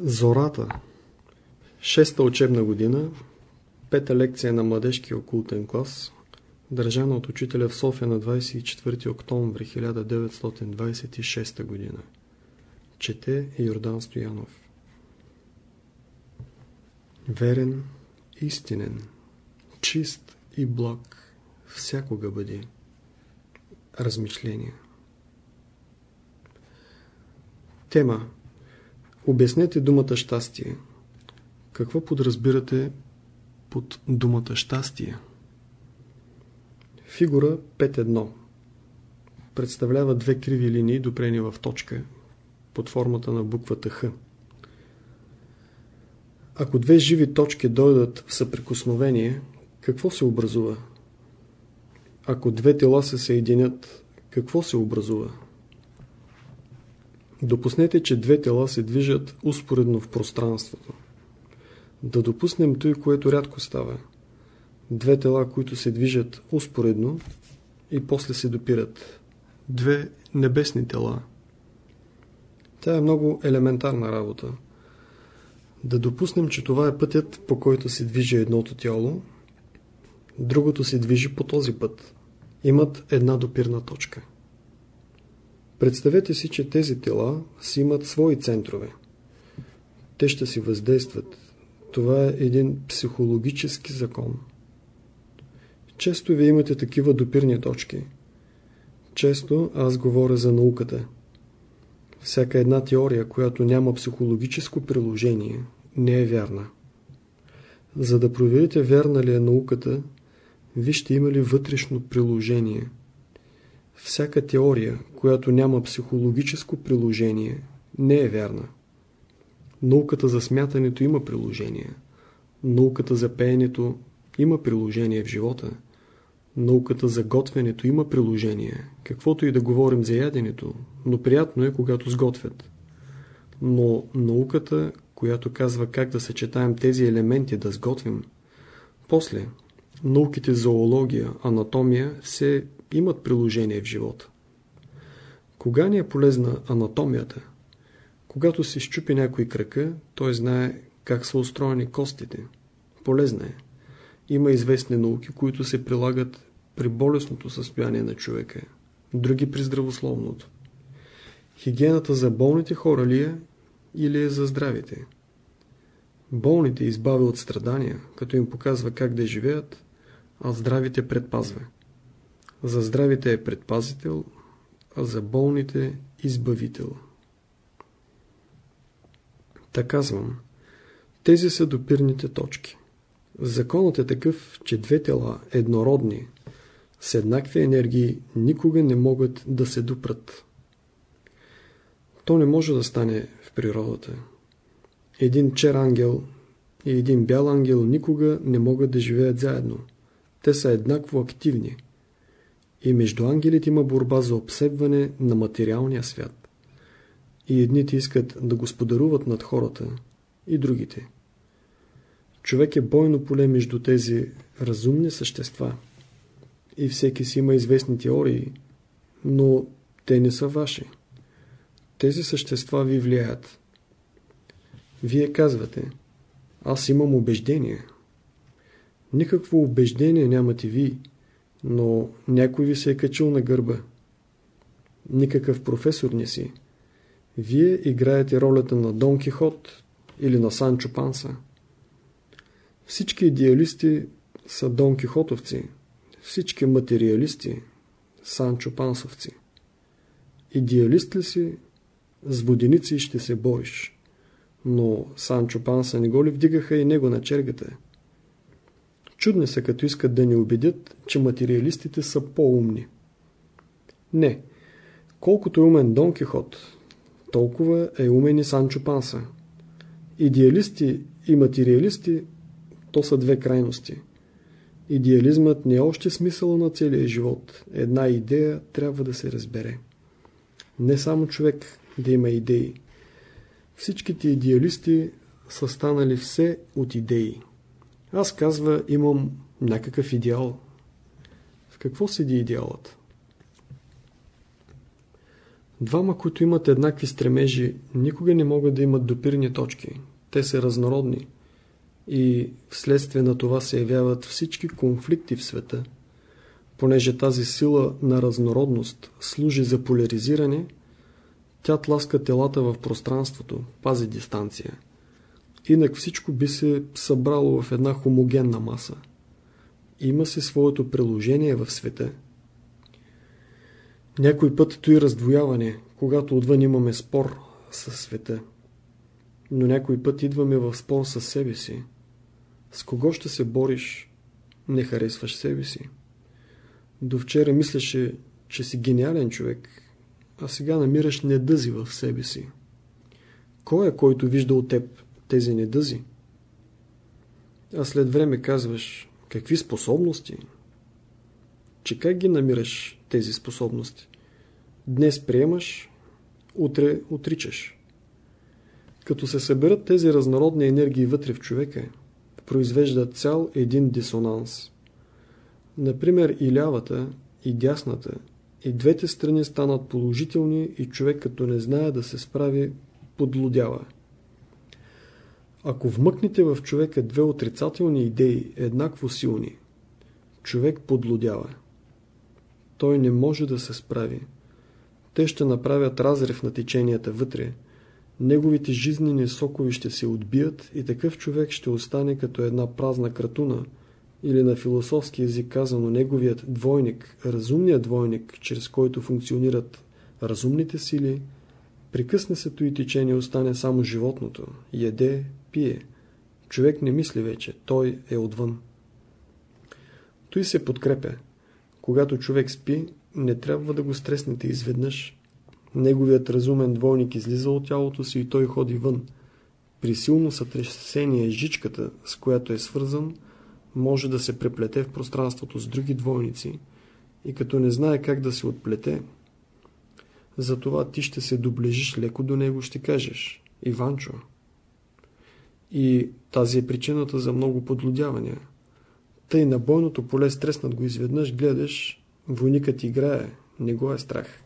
Зората. Шеста учебна година. Пета лекция на младежкия окултен клас. Държана от учителя в София на 24 октомври 1926 година. Чете Йордан Стоянов. Верен, истинен, чист и благ всякога бъди. Размишления. Тема Обяснете думата щастие. Какво подразбирате под думата щастие? Фигура 5.1 представлява две криви линии, допрени в точка, под формата на буквата Х. Ако две живи точки дойдат в съприкосновение, какво се образува? Ако две тела се съединят, какво се образува? Допуснете, че две тела се движат успоредно в пространството. Да допуснем той, което рядко става. Две тела, които се движат успоредно и после се допират. Две небесни тела. Тя е много елементарна работа. Да допуснем, че това е пътят, по който се движи едното тяло, другото се движи по този път. Имат една допирна точка. Представете си, че тези тела си имат свои центрове. Те ще си въздействат. Това е един психологически закон. Често вие имате такива допирни точки. Често аз говоря за науката. Всяка една теория, която няма психологическо приложение, не е вярна. За да проверите вярна ли е науката, вижте има ли вътрешно приложение – всяка теория, която няма психологическо приложение, не е вярна. Науката за смятането има приложение. Науката за пеенето има приложение в живота. Науката за готвенето има приложение. Каквото и да говорим за яденето, но приятно е, когато сготвят. Но науката, която казва как да съчетаем тези елементи да сготвим, после науките зоология, анатомия се имат приложение в живота. Кога ни е полезна анатомията? Когато се щупи някой кръка, той знае как са устроени костите. Полезна е. Има известни науки, които се прилагат при болесното състояние на човека, други при здравословното. Хигиената за болните хора ли е или е за здравите? Болните избавя от страдания, като им показва как да живеят, а здравите предпазва. За здравите е предпазител, а за болните – избавител. Така казвам. Тези са допирните точки. Законът е такъв, че две тела, еднородни, с еднакви енергии, никога не могат да се допрат. То не може да стане в природата. Един чер ангел и един бял ангел никога не могат да живеят заедно. Те са еднакво активни. И между ангелите има борба за обсебване на материалния свят. И едните искат да господаруват над хората, и другите. Човек е бойно поле между тези разумни същества. И всеки си има известни теории, но те не са ваши. Тези същества ви влияят. Вие казвате, аз имам убеждение. Никакво убеждение нямате вие но някой ви се е качил на гърба. Никакъв професор не си. Вие играете ролята на Дон Кихот или на Санчо Панса. Всички идеалисти са Дон Кихотовци, всички материалисти Санчо Пансовци. Идеалист ли си, с воденици ще се бориш. Но Санчо Панса не го ли вдигаха и него на чергата? Чудни са, като искат да ни убедят, че материалистите са по-умни. Не. Колкото е умен Дон Кихот, толкова е умен и Санчо Панса. Идеалисти и материалисти, то са две крайности. Идеализмът не е още смисъл на целия живот. Една идея трябва да се разбере. Не само човек да има идеи. Всичките идеалисти са станали все от идеи. Аз казва, имам някакъв идеал. В какво седи идеалът? Двама, които имат еднакви стремежи, никога не могат да имат допирни точки. Те са разнородни. И вследствие на това се явяват всички конфликти в света. Понеже тази сила на разнородност служи за поляризиране, тя тласка телата в пространството, пази дистанция. Инак всичко би се събрало в една хомогенна маса. Има си своето приложение в света. Някой път то раздвояване, когато отвън имаме спор със света. Но някой път идваме в спор със себе си. С кого ще се бориш? Не харесваш себе си. До вчера мислеше, че си гениален човек, а сега намираш недъзи в себе си. Кой е, който вижда от теб тези недъзи? А след време казваш, какви способности? Че как ги намираш тези способности? Днес приемаш, утре отричаш. Като се съберат тези разнородни енергии вътре в човека, произвежда цял един дисонанс. Например, и лявата, и дясната, и двете страни станат положителни и човек като не знае да се справи, подлудява. Ако вмъкнете в човека две отрицателни идеи, еднакво силни, човек подлудява. Той не може да се справи. Те ще направят разрев на теченията вътре, неговите жизнени сокови ще се отбият и такъв човек ще остане като една празна кратуна или на философски език казано неговият двойник, разумният двойник, чрез който функционират разумните сили, прекъсне се и течение остане само животното, яде, пие. Човек не мисли вече, той е отвън. Той се подкрепя. Когато човек спи, не трябва да го стреснете изведнъж, Неговият разумен двойник излиза от тялото си и той ходи вън. При силно сътресение жичката, с която е свързан, може да се преплете в пространството с други двойници и като не знае как да се отплете, затова ти ще се доближиш леко до него, ще кажеш Иванчо. И тази е причината за много подлодявания. Тъй на бойното поле стреснат го изведнъж, гледаш, войникът играе, не го е страх.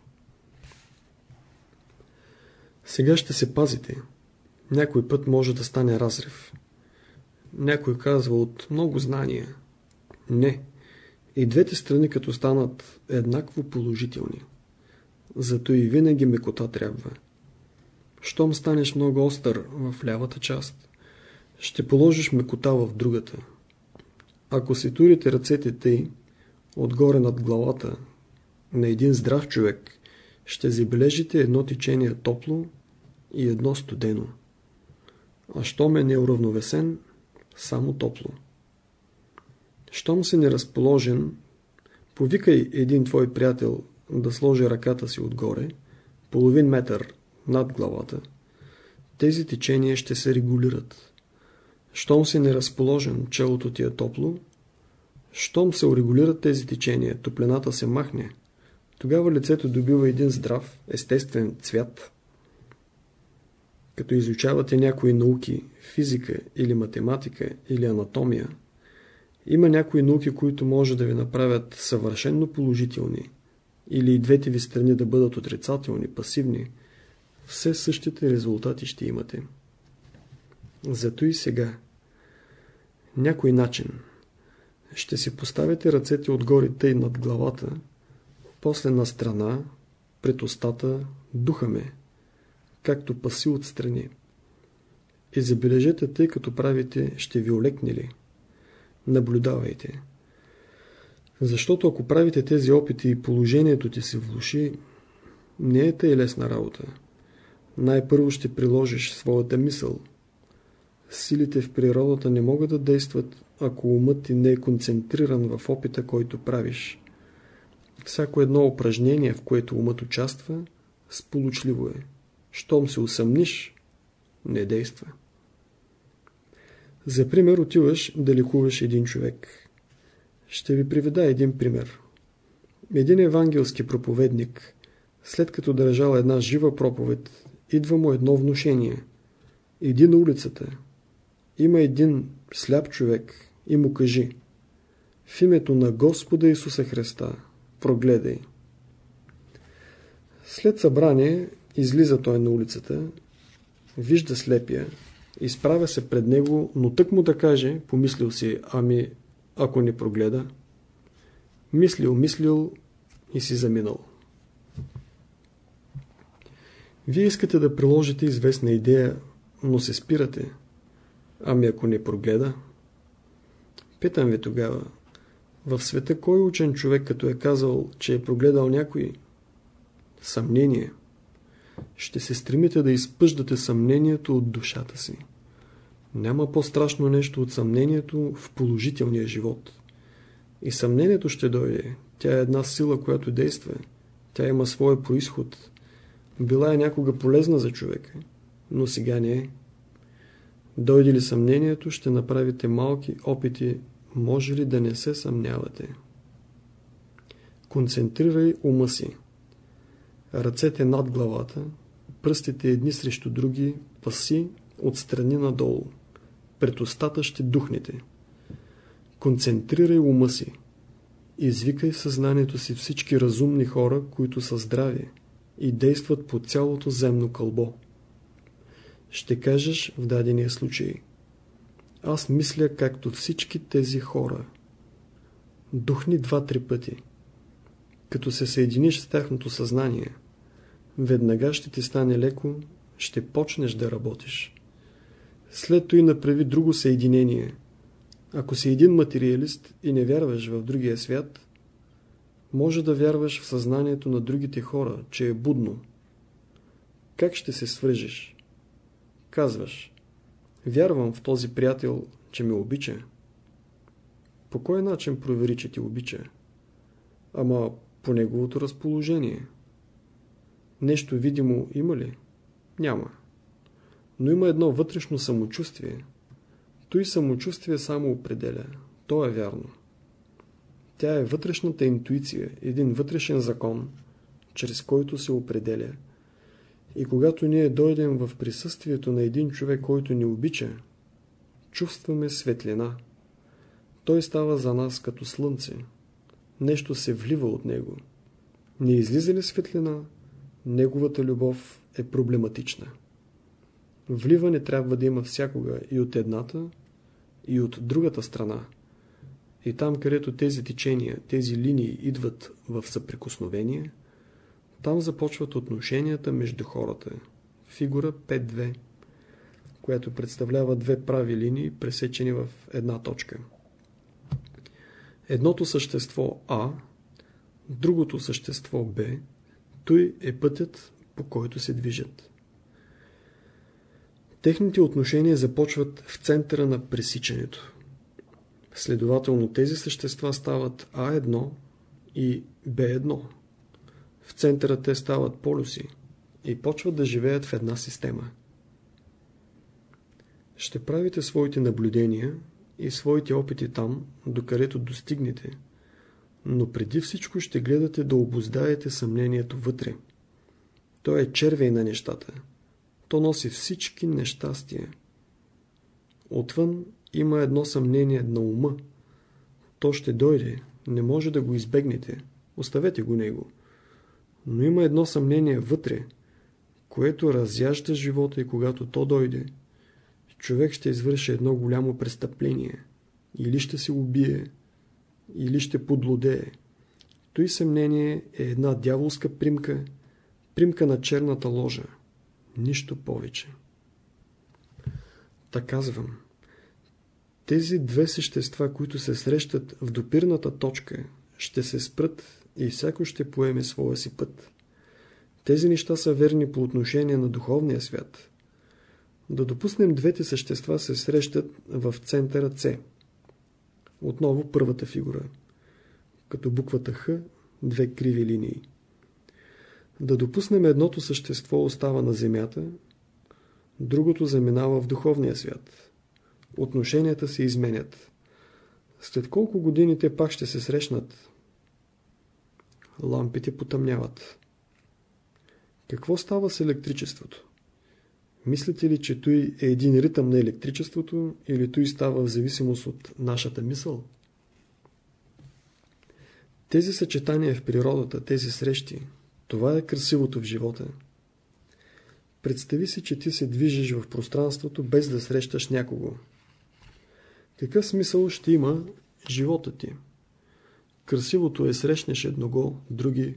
Сега ще се пазите. Някой път може да стане разрев. Някой казва от много знания. Не. И двете страни като станат еднакво положителни. Зато и винаги мекота трябва. Щом станеш много остър в лявата част, ще положиш мекота в другата. Ако се турите ръцете тъй, отгоре над главата, на един здрав човек, ще забележите едно течение топло и едно студено. А щом е неуравновесен, само топло. Щом си неразположен, повикай един твой приятел да сложи ръката си отгоре, половин метър над главата. Тези течения ще се регулират. Щом си неразположен, челото ти е топло, щом се урегулират тези течения, топлената се махне, тогава лицето добива един здрав, естествен цвят – като изучавате някои науки, физика или математика или анатомия, има някои науки, които може да ви направят съвършенно положителни или и двете ви страни да бъдат отрицателни, пасивни, все същите резултати ще имате. Зато и сега. Някой начин. Ще си поставите ръцете отгоре тъй над главата, после на страна, пред устата, духаме както паси отстрани. И забележете, тъй като правите, ще ви олекне ли? Наблюдавайте. Защото ако правите тези опити и положението ти се влуши, не е тъй лесна работа. Най-първо ще приложиш своята мисъл. Силите в природата не могат да действат, ако умът ти не е концентриран в опита, който правиш. Всяко едно упражнение, в което умът участва, сполучливо е. Щом се усъмниш, не действа. За пример отиваш да лекуваш един човек. Ще ви приведа един пример. Един евангелски проповедник, след като държал една жива проповед, идва му едно внушение. Иди на улицата. Има един сляп човек и му кажи В името на Господа Исуса Христа прогледай. След събрание излиза той на улицата, вижда слепия, изправя се пред него, но тък му да каже, помислил си, ами ако не прогледа, мислил, мислил и си заминал. Вие искате да приложите известна идея, но се спирате. Ами ако не прогледа? Питам ви тогава, в света кой учен човек, като е казал, че е прогледал някой? Съмнение. Ще се стремите да изпъждате съмнението от душата си. Няма по-страшно нещо от съмнението в положителния живот. И съмнението ще дойде. Тя е една сила, която действа. Тя има своя происход. Била е някога полезна за човека, но сега не е. Дойде ли съмнението, ще направите малки опити, може ли да не се съмнявате. Концентрирай ума си. Ръцете над главата, пръстите едни срещу други, паси от страни надолу. Пред устата ще духнете. Концентрирай ума си. Извикай съзнанието си всички разумни хора, които са здрави и действат по цялото земно кълбо. Ще кажеш в дадения случай. Аз мисля както всички тези хора. Духни два-три пъти. Като се съединиш с тяхното съзнание, веднага ще ти стане леко, ще почнеш да работиш. След и направи друго съединение. Ако си един материалист и не вярваш в другия свят, може да вярваш в съзнанието на другите хора, че е будно. Как ще се свържеш? Казваш, вярвам в този приятел, че ме обича. По кой начин провери, че ти обича? Ама по неговото разположение. Нещо видимо има ли? Няма. Но има едно вътрешно самочувствие. Той самочувствие само определя. То е вярно. Тя е вътрешната интуиция, един вътрешен закон, чрез който се определя. И когато ние дойдем в присъствието на един човек, който ни обича, чувстваме светлина. Той става за нас като слънце. Нещо се влива от него. Не излиза ли светлина, неговата любов е проблематична. Вливане трябва да има всякога и от едната, и от другата страна. И там, където тези течения, тези линии идват в съприкосновение, там започват отношенията между хората. Фигура 5-2, която представлява две прави линии, пресечени в една точка. Едното същество А, другото същество Б, той е пътят, по който се движат. Техните отношения започват в центъра на пресичането. Следователно тези същества стават А1 и Б1. В центъра те стават полюси и почват да живеят в една система. Ще правите своите наблюдения и своите опити там, докъдето достигнете, но преди всичко ще гледате да обоздаете съмнението вътре. То е червей на нещата. То носи всички нещастия. Отвън има едно съмнение на ума. То ще дойде, не може да го избегнете. Оставете го него. Но има едно съмнение вътре, което разяжда живота и когато то дойде, човек ще извърши едно голямо престъпление. Или ще се убие, или ще подлодее. Той съмнение е една дяволска примка, примка на черната ложа. Нищо повече. Та казвам. Тези две същества, които се срещат в допирната точка, ще се спрат и всяко ще поеме своя си път. Тези неща са верни по отношение на духовния свят. Да допуснем двете същества се срещат в центъра С. Отново първата фигура. Като буквата Х, две криви линии. Да допуснем едното същество остава на Земята, другото заминава в духовния свят отношенията се изменят. След колко години те пак ще се срещнат? Лампите потъмняват. Какво става с електричеството? Мислите ли, че той е един ритъм на електричеството или той става в зависимост от нашата мисъл? Тези съчетания в природата, тези срещи, Това е красивото в живота. Представи си, че ти се движиш в пространството без да срещаш някого. Какъв смисъл ще има живота ти? Красивото е срещнеш едного, други,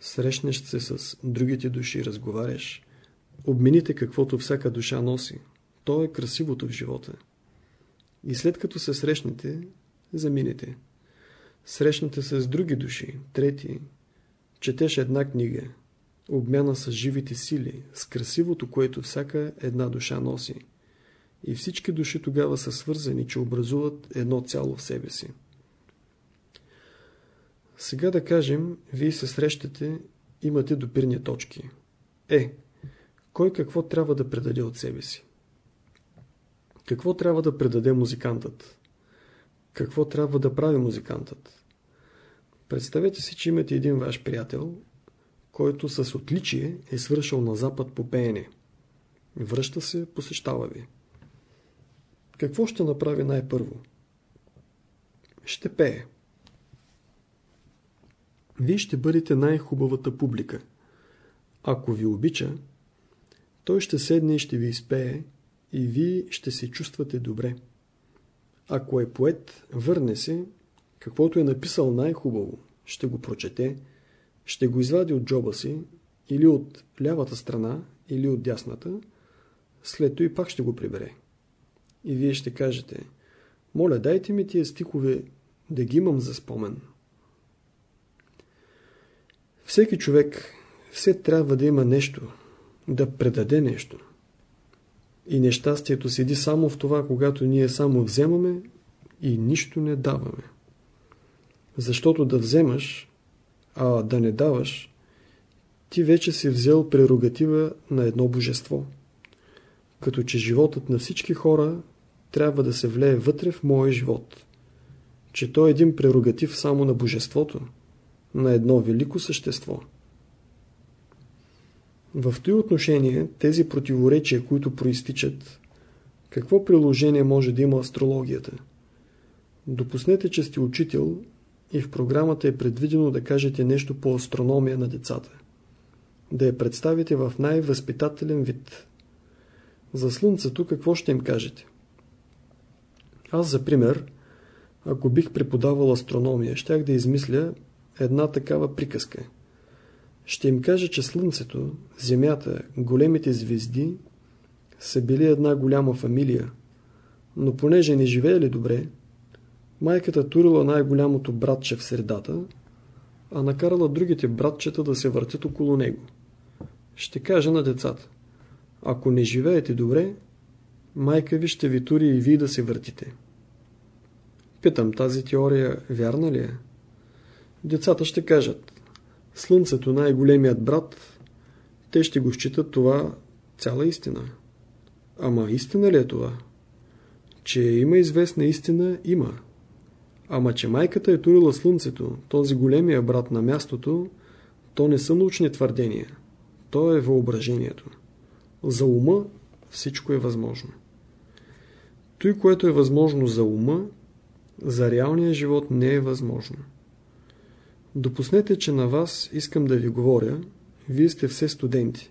срещнеш се с другите души, разговаряш. Обмените каквото всяка душа носи. То е красивото в живота. И след като се срещнете, заминете. Срещнете се с други души, трети. Четеш една книга. Обмяна с живите сили, с красивото, което всяка една душа носи. И всички души тогава са свързани, че образуват едно цяло в себе си. Сега да кажем, вие се срещате, имате допирни точки. Е, кой какво трябва да предаде от себе си? Какво трябва да предаде музикантът? Какво трябва да прави музикантът? Представете си, че имате един ваш приятел, който с отличие е свършил на запад по пеене. Връща се, посещава ви. Какво ще направи най-първо? Ще пее. Вие ще бъдете най-хубавата публика. Ако ви обича, той ще седне и ще ви изпее и вие ще се чувствате добре. Ако е поет, върне се, каквото е написал най-хубаво, ще го прочете, ще го извади от джоба си, или от лявата страна, или от дясната, след това и пак ще го прибере. И вие ще кажете, моля, дайте ми тия стихове да ги имам за спомен. Всеки човек все трябва да има нещо, да предаде нещо. И нещастието седи само в това, когато ние само вземаме и нищо не даваме. Защото да вземаш, а да не даваш, ти вече си взел прерогатива на едно божество. Като че животът на всички хора трябва да се влее вътре в моя живот. Че то е един прерогатив само на божеството, на едно велико същество. В този отношение, тези противоречия, които проистичат, какво приложение може да има астрологията? Допуснете, че сте учител и в програмата е предвидено да кажете нещо по астрономия на децата. Да я представите в най-възпитателен вид. За Слънцето какво ще им кажете? Аз, за пример, ако бих преподавал астрономия, щях да измисля една такава приказка. Ще им кажа, че Слънцето, Земята, големите звезди са били една голяма фамилия, но понеже не живеели добре, майката турила най-голямото братче в средата, а накарала другите братчета да се въртят около него. Ще кажа на децата, ако не живеете добре, майка ви ще ви тури и вие да се въртите. Питам, тази теория вярна ли е? Децата ще кажат, Слънцето най-големият брат, те ще го считат това цяла истина. Ама истина ли е това? Че има известна истина, има. Ама че майката е турила Слънцето, този големия брат на мястото, то не са научни твърдения. То е въображението. За ума всичко е възможно. Той, което е възможно за ума, за реалния живот не е възможно. Допуснете, че на вас искам да ви говоря, вие сте все студенти.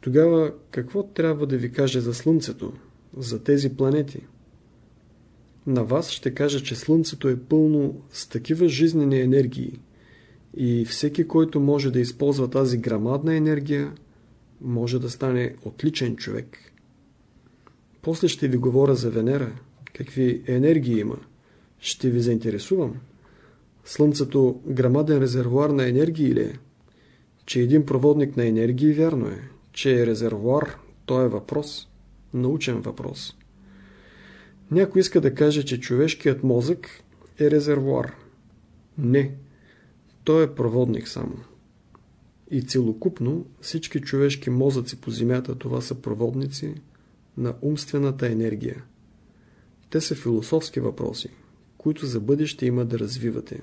Тогава какво трябва да ви каже за Слънцето, за тези планети? На вас ще кажа, че Слънцето е пълно с такива жизнени енергии и всеки, който може да използва тази грамадна енергия, може да стане отличен човек. После ще ви говоря за Венера, какви енергии има. Ще ви заинтересувам. Слънцето грамаден резервуар на енергии ли е? Че един проводник на енергии вярно е. Че е резервуар, то е въпрос. Научен въпрос. Някой иска да каже, че човешкият мозък е резервуар. Не. Той е проводник само. И целокупно всички човешки мозъци по Земята това са проводници на умствената енергия. Те са философски въпроси, които за бъдеще има да развивате.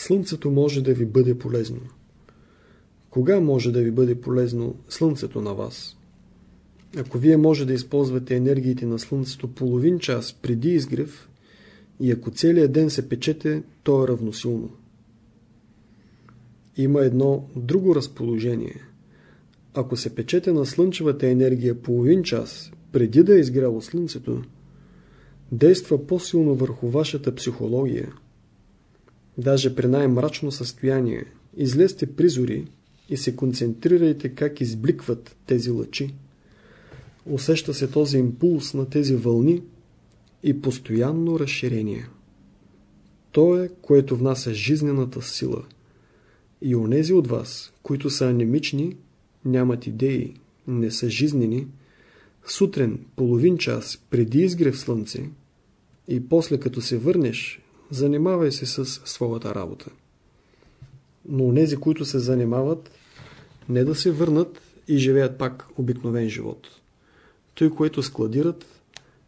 Слънцето може да ви бъде полезно. Кога може да ви бъде полезно Слънцето на вас? Ако вие може да използвате енергиите на Слънцето половин час преди изгрев, и ако целият ден се печете, то е равносилно. има едно друго разположение. Ако се печете на слънчевата енергия половин час преди да е изгряло слънцето, действа по-силно върху вашата психология. Даже при най-мрачно състояние излезте призори и се концентрирайте как избликват тези лъчи. Усеща се този импулс на тези вълни и постоянно разширение. То е, което внася жизнената сила. И онези от вас, които са анемични, нямат идеи, не са жизнени, сутрин половин час преди изгрев слънце и после като се върнеш, занимавай се с своята работа. Но онези, които се занимават, не да се върнат и живеят пак обикновен живот. Той, което складират,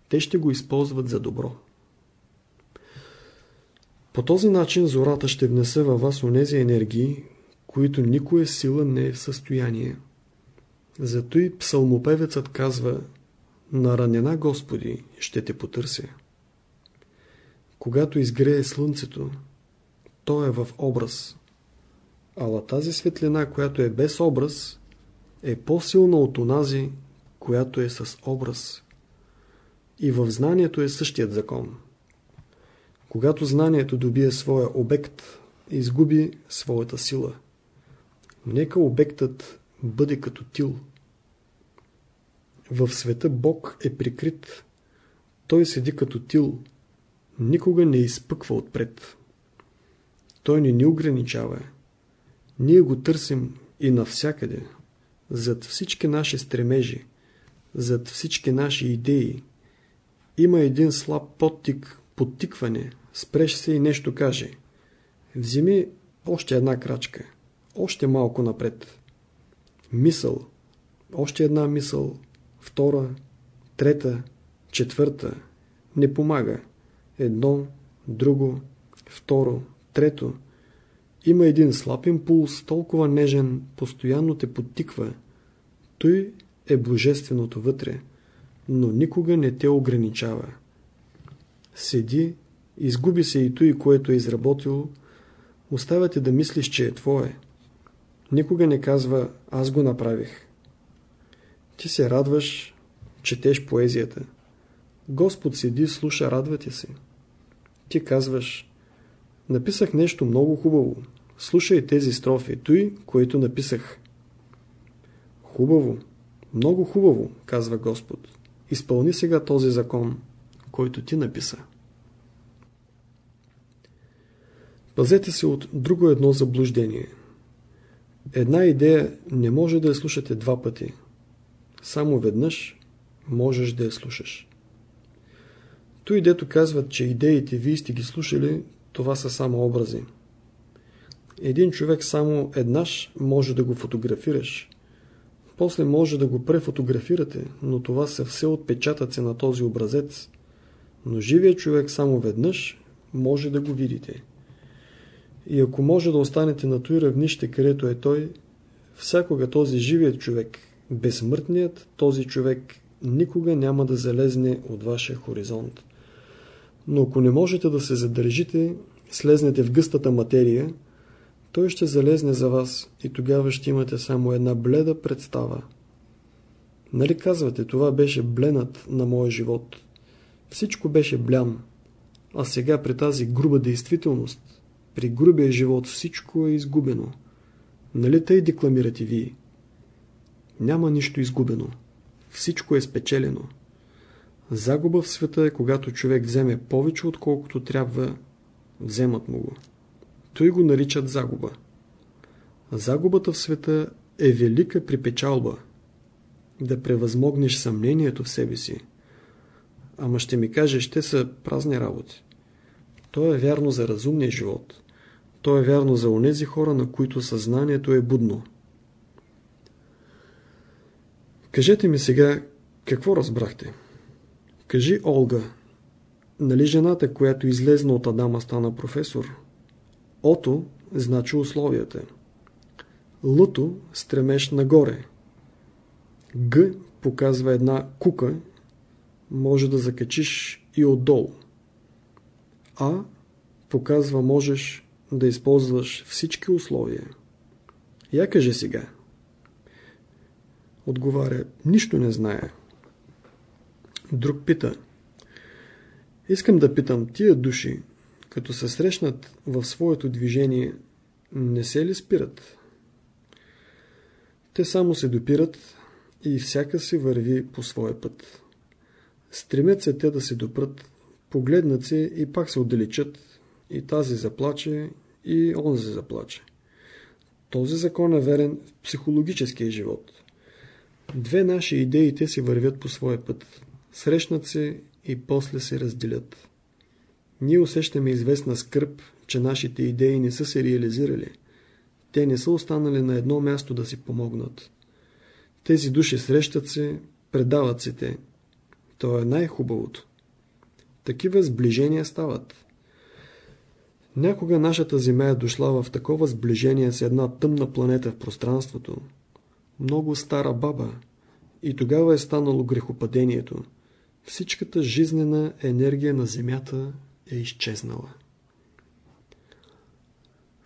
те ще го използват за добро. По този начин зората ще внесе във вас онези енергии, които никоя сила не е в състояние. Зато и псалмопевецът казва На ранена Господи ще те потърся. Когато изгрее слънцето, то е в образ. Ала тази светлина, която е без образ, е по-силна от онази, която е с образ. И в знанието е същият закон. Когато знанието добие своя обект, изгуби своята сила. Нека обектът бъде като тил. В света Бог е прикрит. Той седи като тил. Никога не изпъква отпред. Той не ни ограничава. Ние го търсим и навсякъде. Зад всички наши стремежи, зад всички наши идеи, има един слаб подтик, подтикване, спреш се и нещо каже. Вземи още една крачка, още малко напред. Мисъл, още една мисъл, втора, трета, четвърта, не помага. Едно, друго, второ, трето. Има един слаб импулс, толкова нежен, постоянно те подтиква. Той е божественото вътре, но никога не те ограничава. Седи, изгуби се и той, което е изработил, оставяте да мислиш, че е твое. Никога не казва, аз го направих. Ти се радваш, четеш поезията. Господ седи, слуша, радвате се. Ти казваш, написах нещо много хубаво. Слушай тези строфи, той, което написах. Хубаво, много хубаво, казва Господ. Изпълни сега този закон, който ти написа. Пазете се от друго едно заблуждение. Една идея не може да я слушате два пъти. Само веднъж можеш да я слушаш. Той, дето казват, че идеите вие сте ги слушали, това са само образи. Един човек само еднаш може да го фотографираш. После може да го префотографирате, но това са все отпечатъци на този образец. Но живият човек само веднъж може да го видите. И ако може да останете на той равнище, където е той, всякога този живият човек, безсмъртният, този човек никога няма да залезне от вашия хоризонт. Но ако не можете да се задържите, слезнете в гъстата материя, той ще залезне за вас и тогава ще имате само една бледа представа. Нали казвате, това беше бленът на моя живот. Всичко беше блян. А сега при тази груба действителност, при грубия живот всичко е изгубено. Нали тъй декламирате вие? Няма нищо изгубено. Всичко е спечелено. Загуба в света е когато човек вземе повече отколкото трябва, вземат му го. Той го наричат загуба. Загубата в света е велика припечалба. Да превъзмогнеш съмнението в себе си. Ама ще ми кажеш, те са празни работи. То е вярно за разумния живот. То е вярно за онези хора, на които съзнанието е будно. Кажете ми сега, какво разбрахте? Кажи, Олга, нали жената, която излезна от Адама стана професор? Ото значи условията. Лъто стремеш нагоре. Г показва една кука, може да закачиш и отдолу. А показва можеш да използваш всички условия. Я кажи сега. Отговаря, нищо не знае. Друг пита. Искам да питам, тия души, като се срещнат в своето движение, не се ли спират? Те само се допират и всяка си върви по своя път. Стремят се те да се допрат, погледнат се и пак се отдалечат, и тази заплаче, и онзи заплаче. Този закон е верен в психологическия живот. Две наши идеи те си вървят по своя път. Срещнат се и после се разделят. Ние усещаме известна скръп, че нашите идеи не са се реализирали. Те не са останали на едно място да си помогнат. Тези души срещат се, предават се те. То е най-хубавото. Такива сближения стават. Някога нашата Земя е дошла в такова сближение с една тъмна планета в пространството. Много стара баба. И тогава е станало грехопадението. Всичката жизнена енергия на Земята е изчезнала.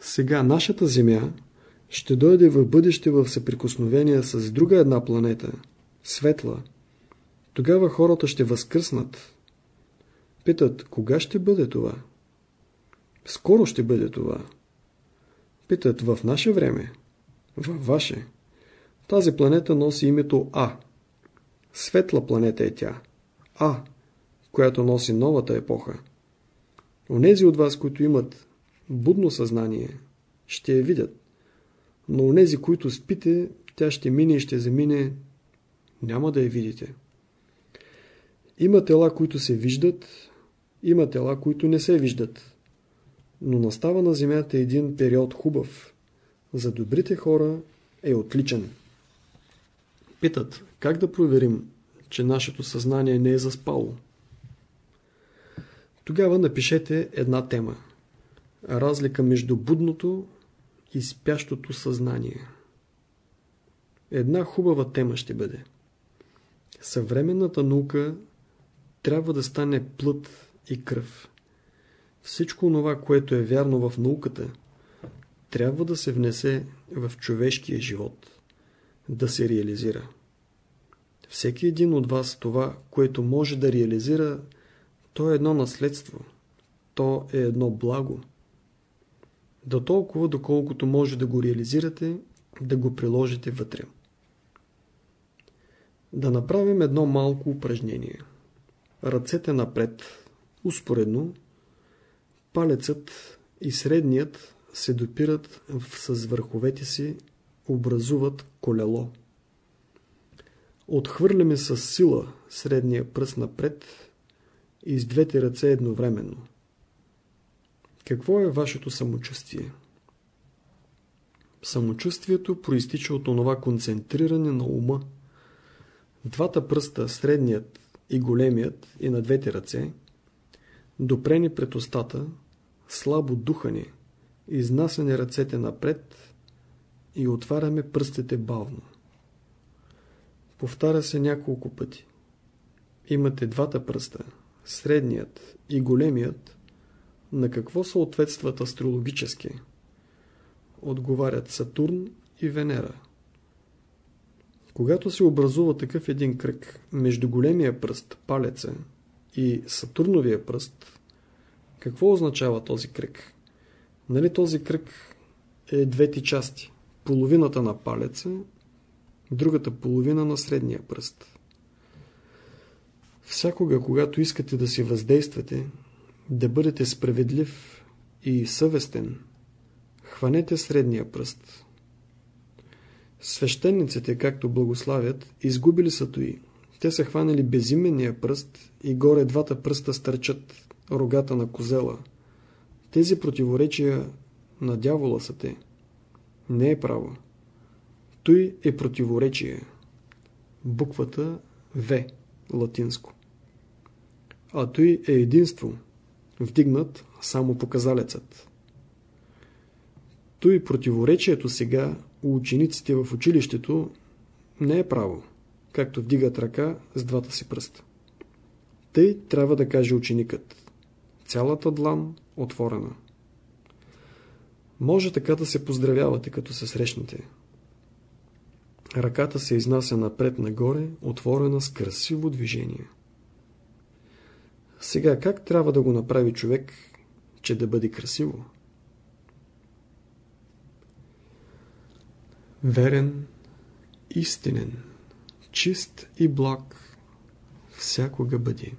Сега нашата Земя ще дойде в бъдеще в съприкосновение с друга една планета, светла. Тогава хората ще възкръснат. Питат, кога ще бъде това? Скоро ще бъде това. Питат, в наше време? Във ваше. Тази планета носи името А. Светла планета е тя. А, която носи новата епоха. Онези от вас, които имат будно съзнание, ще я видят. Но онези, които спите, тя ще мине и ще замине, няма да я видите. Има тела, които се виждат, има тела, които не се виждат. Но настава на Земята един период хубав. За добрите хора е отличен. Питат, как да проверим, че нашето съзнание не е заспало? Тогава напишете една тема. Разлика между будното и спящото съзнание. Една хубава тема ще бъде. Съвременната наука трябва да стане плът и кръв. Всичко това, което е вярно в науката, трябва да се внесе в човешкия живот, да се реализира. Всеки един от вас това, което може да реализира, то е едно наследство, то е едно благо. До толкова, доколкото може да го реализирате, да го приложите вътре. Да направим едно малко упражнение. Ръцете напред, успоредно, палецът и средният се допират с върховете си, образуват колело. Отхвърляме с сила средния пръст напред и с двете ръце едновременно. Какво е вашето самочувствие? Самочувствието проистича от онова концентриране на ума. Двата пръста, средният и големият и на двете ръце, допрени пред устата, слабо духане, изнасяне ръцете напред и отваряме пръстите бавно. Повтаря се няколко пъти. Имате двата пръста, средният и големият, на какво съответстват астрологически? Отговарят Сатурн и Венера. Когато се образува такъв един кръг между големия пръст, палеца, и Сатурновия пръст, какво означава този кръг? Нали този кръг е двете части? Половината на палеца, другата половина на средния пръст. Всякога, когато искате да си въздействате, да бъдете справедлив и съвестен, хванете средния пръст. Свещениците, както благославят, изгубили са тои. Те са хванали безименния пръст и горе двата пръста стърчат рогата на козела. Тези противоречия на дявола са те. Не е право. Той е противоречие. Буквата В, латинско. А той е единство, вдигнат само показалецът. Той противоречието сега у учениците в училището не е право, както вдигат ръка с двата си пръста. Тъй трябва да каже ученикът. Цялата длан отворена. Може така да се поздравявате, като се срещнете. Ръката се изнася напред-нагоре, отворена с красиво движение. Сега как трябва да го направи човек, че да бъде красиво? Верен, истинен, чист и благ всякога бъди.